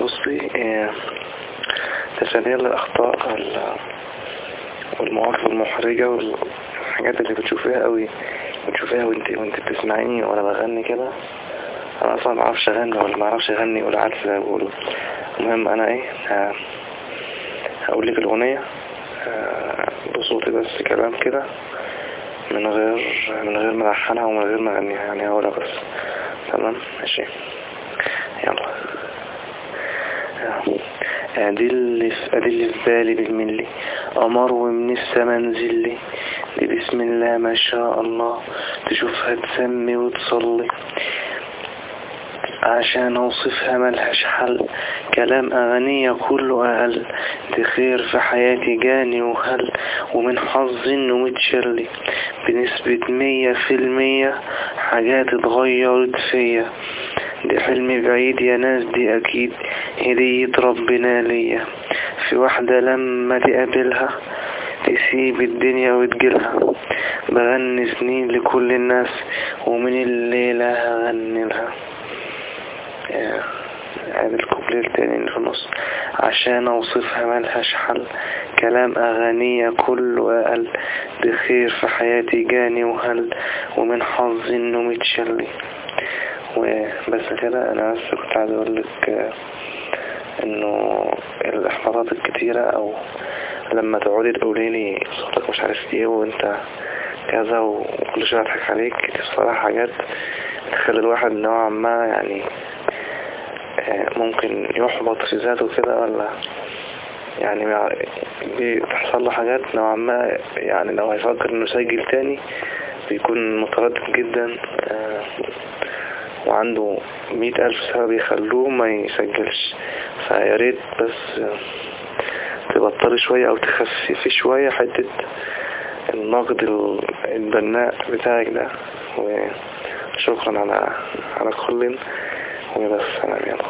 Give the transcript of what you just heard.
بصي آه، تفاديا للأخطاء وال- والمواقف المحرجة والحاجات اللي بتشوفيها قوي بتشوفيها وانت وانت بتسمعيني وأنا بغني كده. أنا أصلا ما أعرفش أغني ولا ما أعرفش أغني ولا عارف بيقولوا المهم أنا إيه ه- هقول لك الأغنية آه، بصوتي بس كلام كده من غير من غير ما ألحنها ومن غير ما أغنيها يعني هقولها بس. تمام؟ ماشي يلا اللي في اللي في بالي بالملي قمر ومن السما نزلي دي بسم الله ما شاء الله. تشوفها تسمي وتصلي. عشان أوصفها ملهاش حل. كلام اغنية كله أقل دي خير في حياتي جاني وهل. ومن حظي إنه متشلي بنسبة مية في المية حاجات اتغيرت فيا. دي حلم بعيد يا ناس دي أكيد هدية ربنا ليا. في واحدة لما تقابلها تسيب الدنيا وتجيلها. بغني سنين لكل الناس ومن الليلة هغني لها. هذا الكوبليه التاني اللي في النص. عشان أوصفها ملهاش حل. كلام أغانية كله أقل. بخير في حياتي جاني وهل. ومن حظي إنه متشلي. وبس كده أنا بس كنت عايز أقول لك آه، إنه الإحباطات الكتيرة أو لما تقعدي تقولي لي صوتك مش عارف إيه وأنت كذا وكل شوية أضحك عليك دي بصراحة حاجات تخلي الواحد نوعا ما يعني آه، ممكن يحبط في ذاته كده ولا يعني بتحصل له حاجات نوعا ما يعني لو هيفكر إنه يسجل تاني بيكون متردد جدا آه، وعنده مئة ألف سبب يخلوه ما يسجلش. فياريت بس تبطلي شوية أو تخففي شوية حتة النقد ال- البناء بتاعك ده. وشكرا على على كل وبس سلام يلا